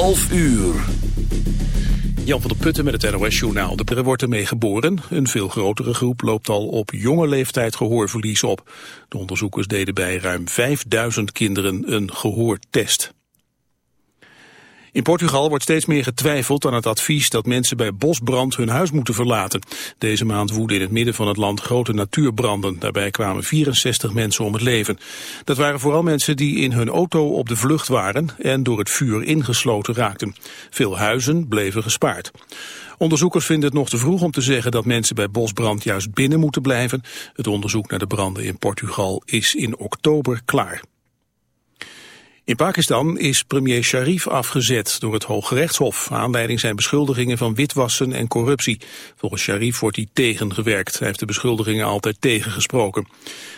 11 uur. Jan van der Putten met het NOS-journaal. De er wordt ermee geboren. Een veel grotere groep loopt al op jonge leeftijd gehoorverlies op. De onderzoekers deden bij ruim 5000 kinderen een gehoortest. In Portugal wordt steeds meer getwijfeld aan het advies dat mensen bij bosbrand hun huis moeten verlaten. Deze maand woedden in het midden van het land grote natuurbranden. Daarbij kwamen 64 mensen om het leven. Dat waren vooral mensen die in hun auto op de vlucht waren en door het vuur ingesloten raakten. Veel huizen bleven gespaard. Onderzoekers vinden het nog te vroeg om te zeggen dat mensen bij bosbrand juist binnen moeten blijven. Het onderzoek naar de branden in Portugal is in oktober klaar. In Pakistan is premier Sharif afgezet door het Hooggerechtshof. Aanleiding zijn beschuldigingen van witwassen en corruptie. Volgens Sharif wordt hij tegengewerkt. Hij heeft de beschuldigingen altijd tegengesproken.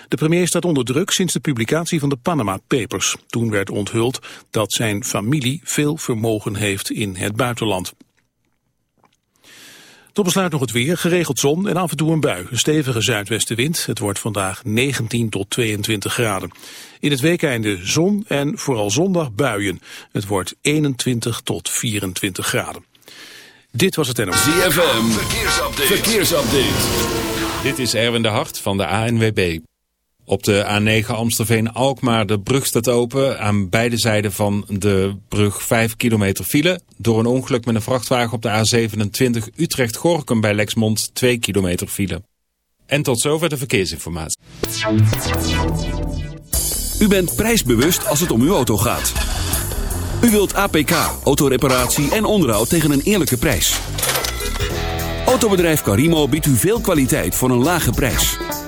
De premier staat onder druk sinds de publicatie van de Panama Papers. Toen werd onthuld dat zijn familie veel vermogen heeft in het buitenland. Tot besluit nog het weer, geregeld zon en af en toe een bui. Een stevige zuidwestenwind. Het wordt vandaag 19 tot 22 graden. In het weekeinde zon en vooral zondag buien. Het wordt 21 tot 24 graden. Dit was het NOS. ZFM, verkeersupdate. verkeersupdate. Dit is Erwin de Hart van de ANWB. Op de A9 Amstelveen-Alkmaar, de brug staat open. Aan beide zijden van de brug 5 kilometer file. Door een ongeluk met een vrachtwagen op de A27 Utrecht-Gorkum bij Lexmond 2 kilometer file. En tot zover de verkeersinformatie. U bent prijsbewust als het om uw auto gaat. U wilt APK, autoreparatie en onderhoud tegen een eerlijke prijs. Autobedrijf Carimo biedt u veel kwaliteit voor een lage prijs.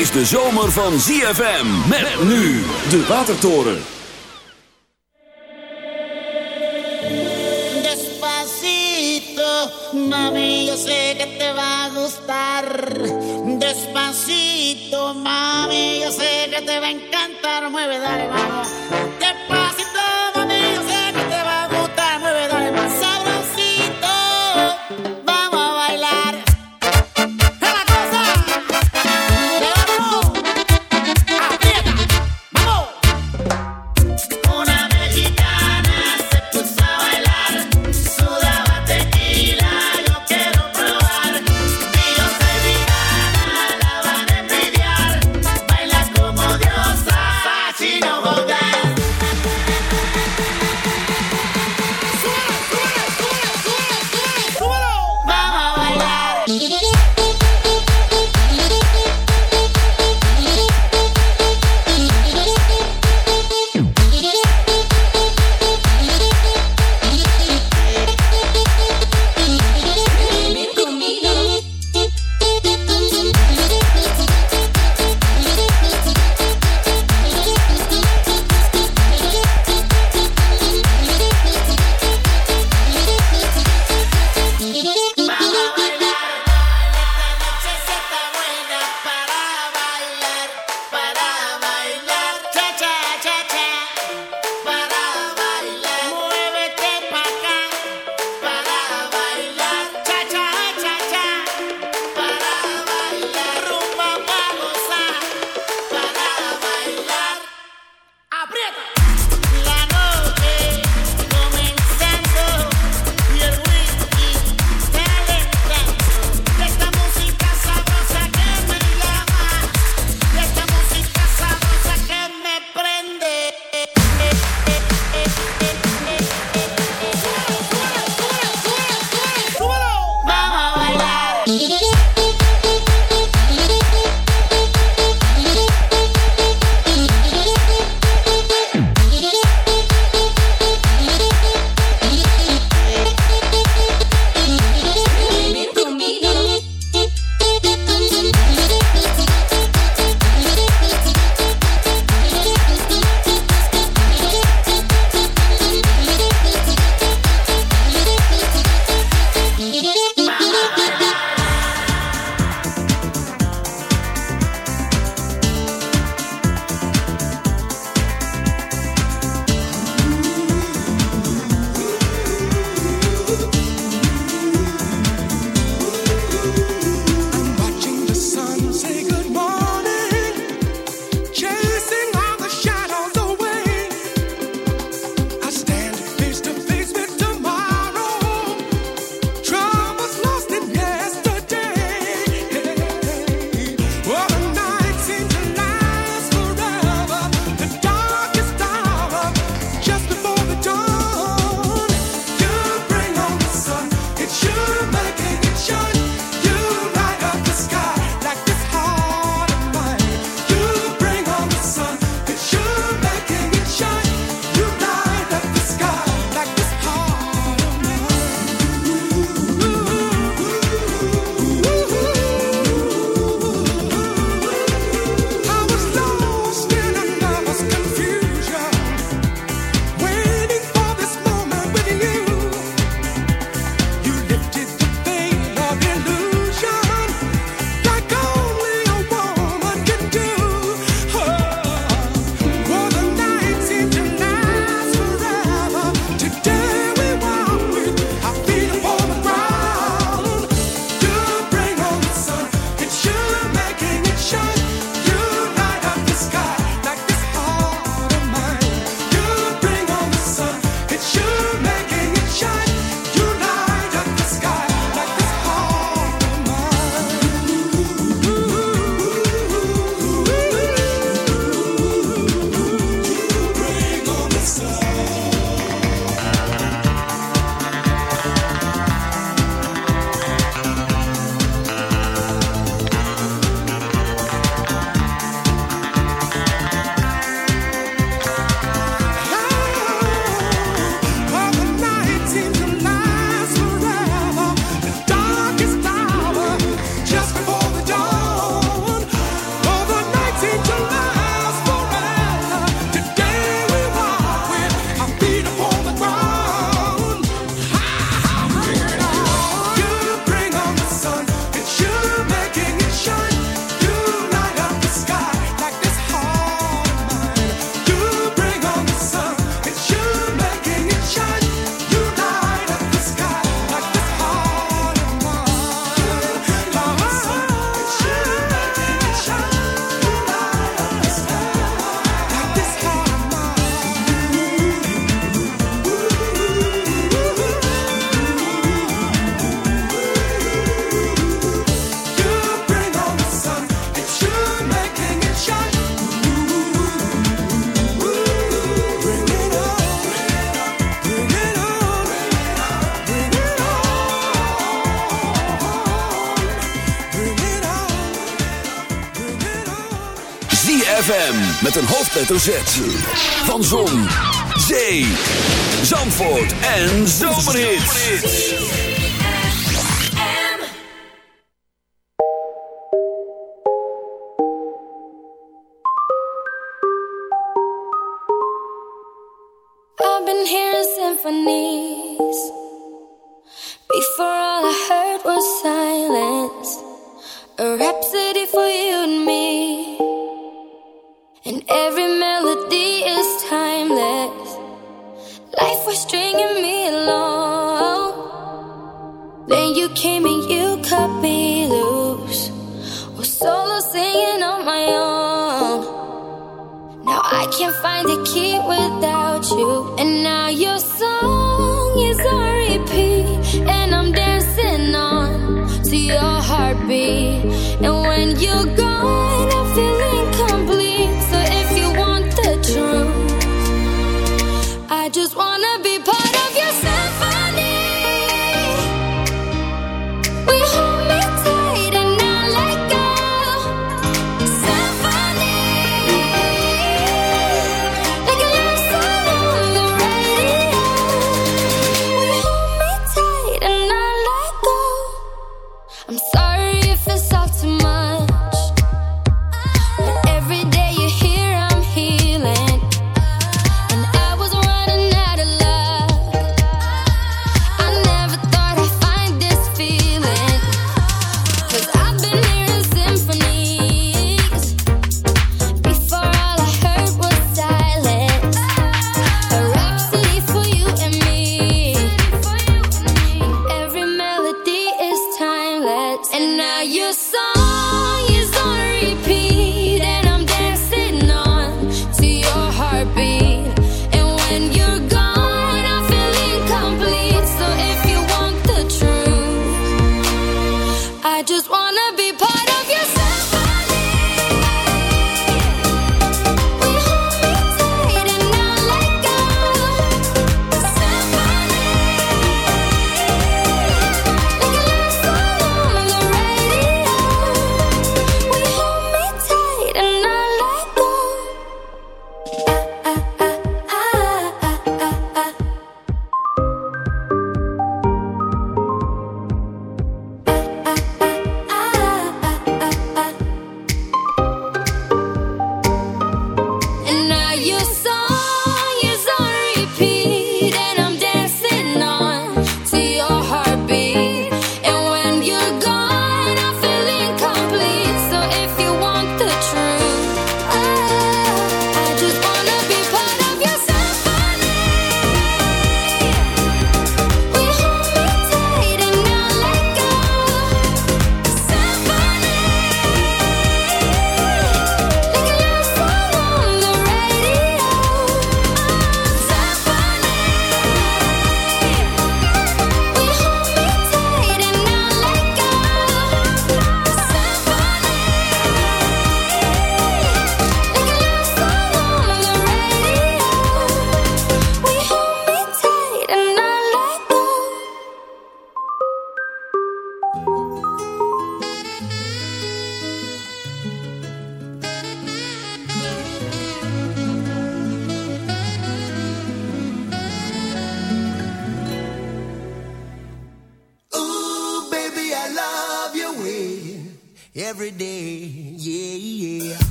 Is de zomer van ZFM. Met nu de Watertoren. Despacito, mami, yo sé que te va a gustar. Despacito, mami, yo sé que te va a encantar. Mueve, dale, vamos. Despacito, met een hoofdletter Z. Van Zon, Zee, Zandvoort en Zomerhits. I've been hearing symphonies Before all I heard was silence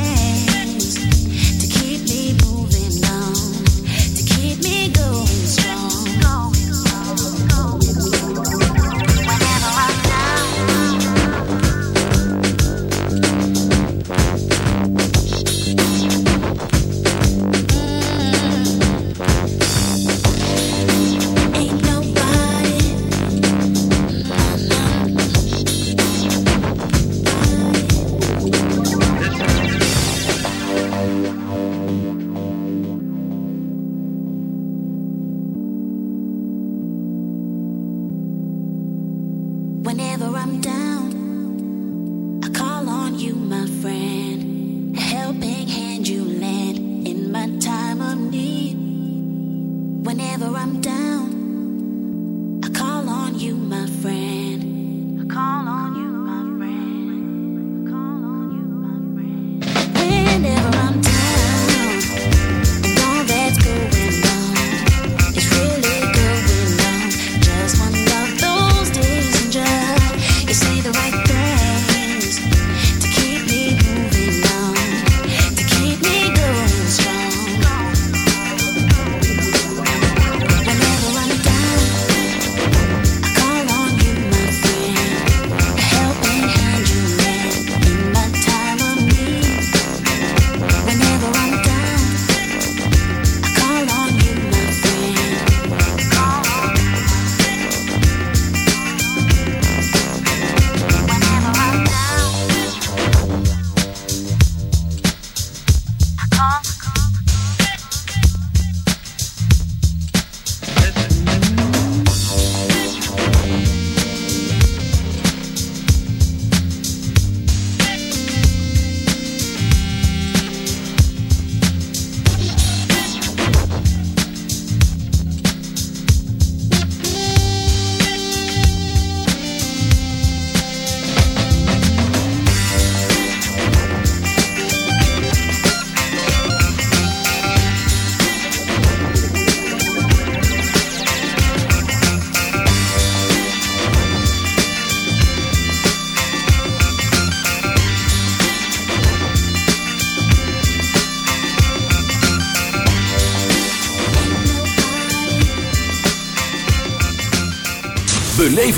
hands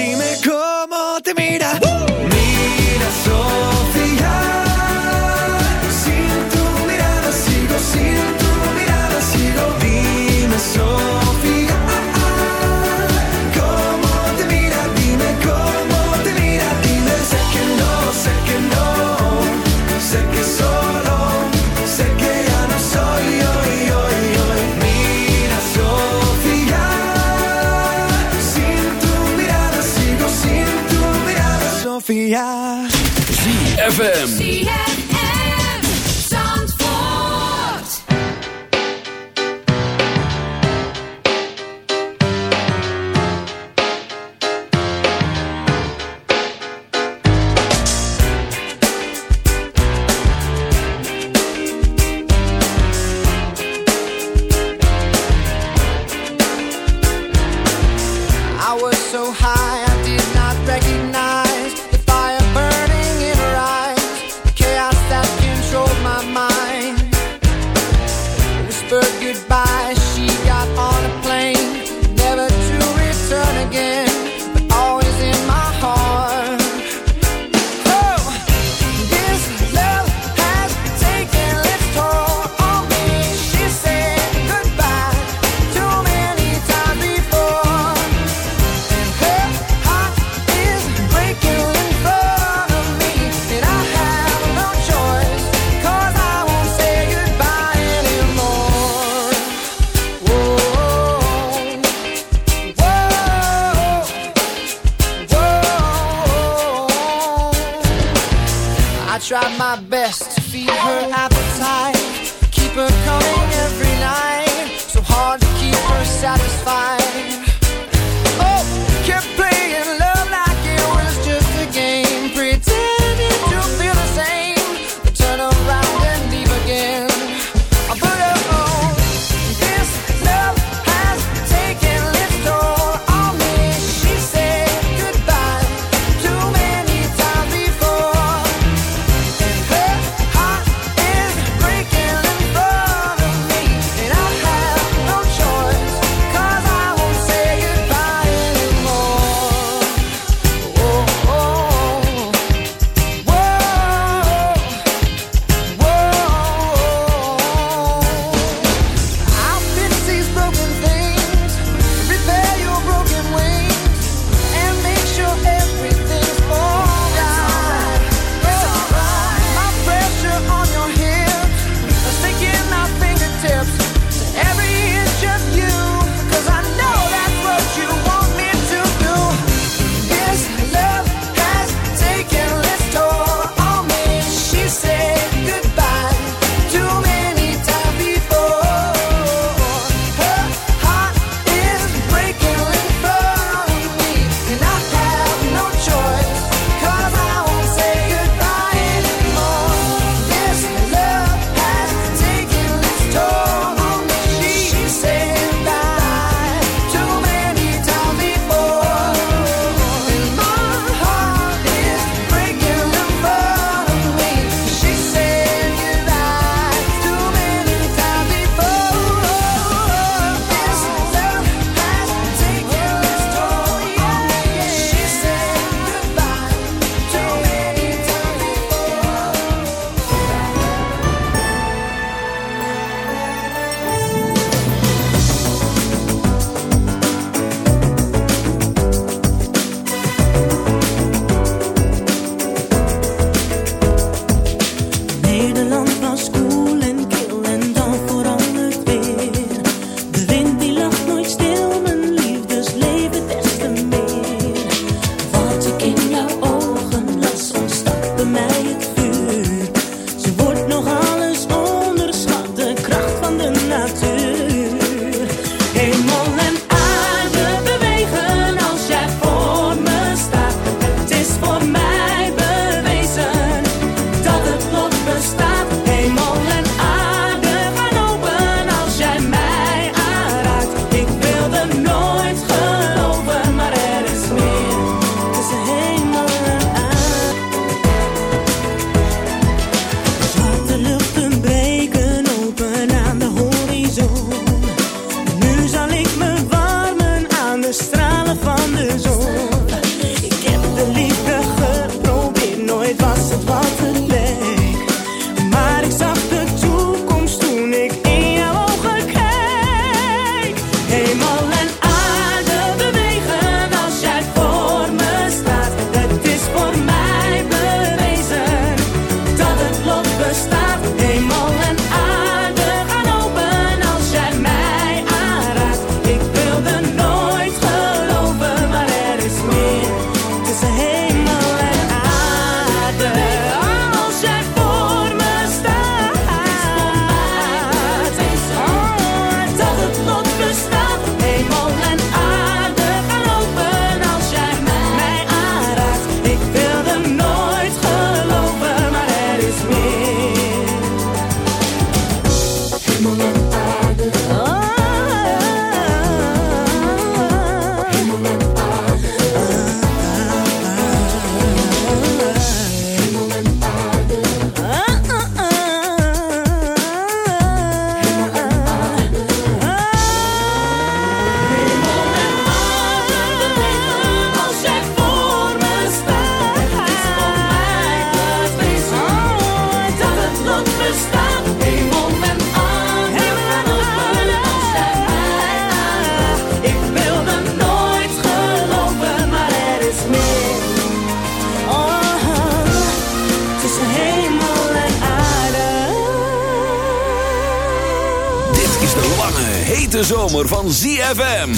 Dime cómo te mira. Appetite, keep her coming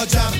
olacak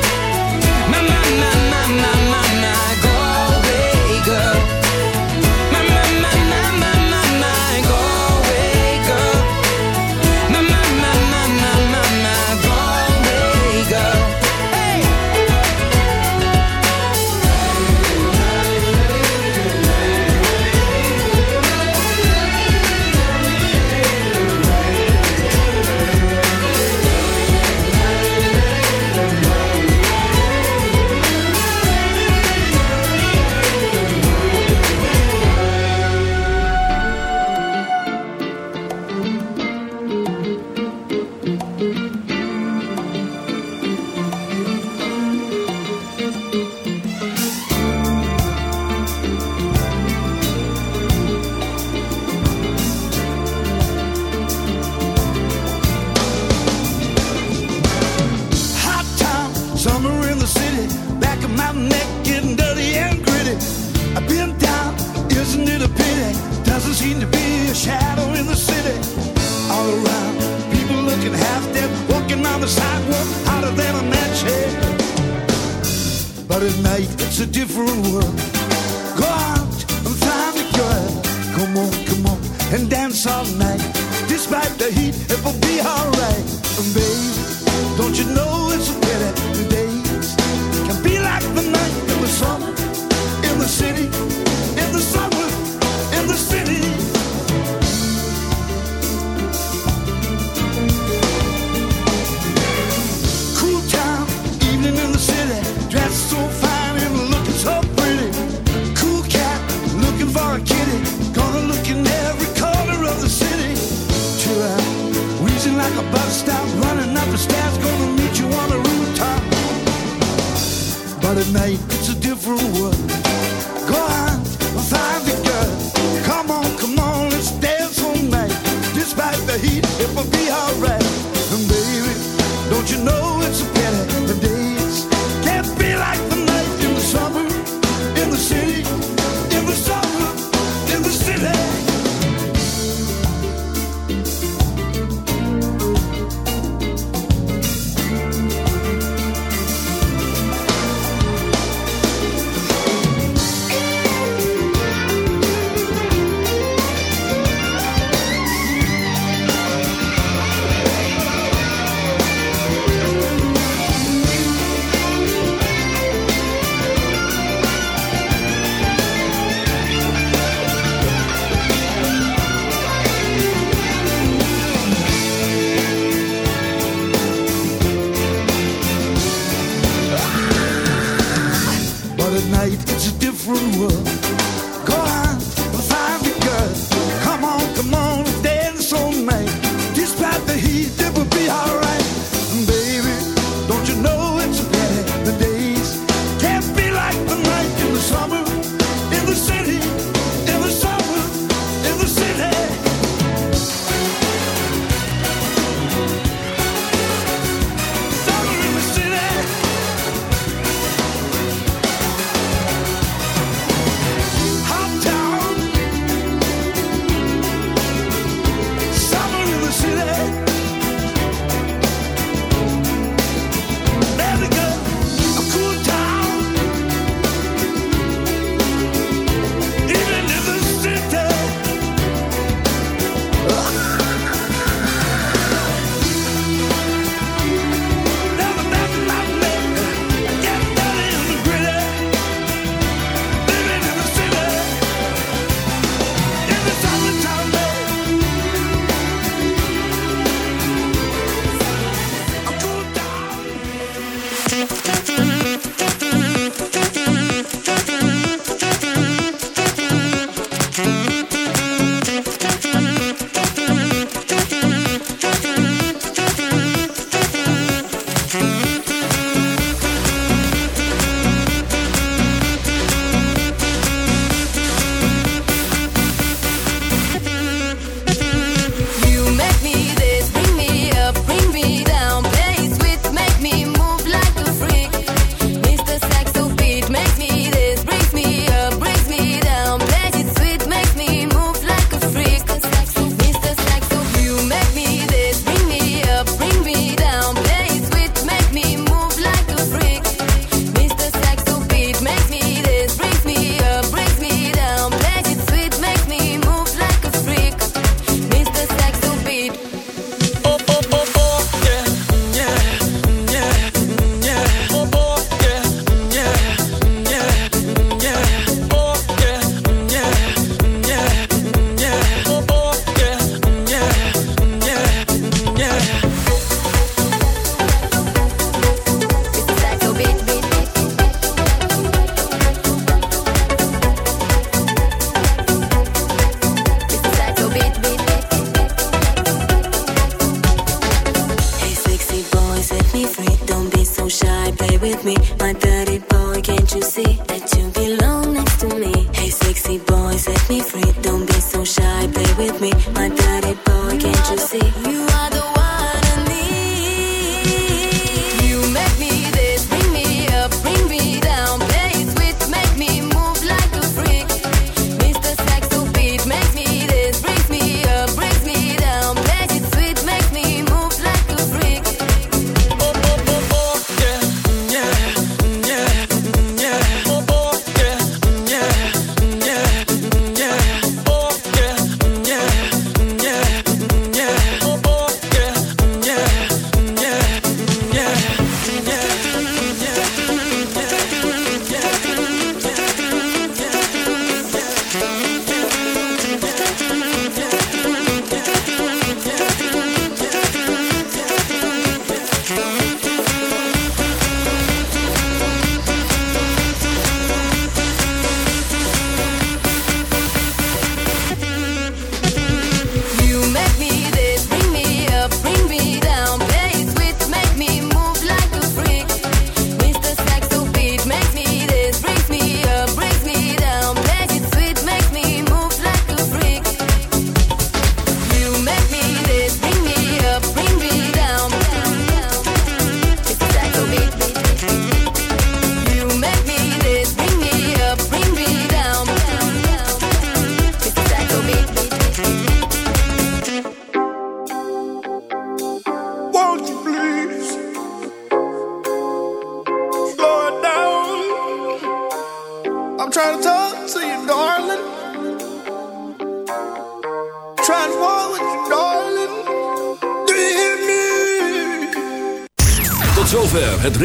My, my, my, my, my.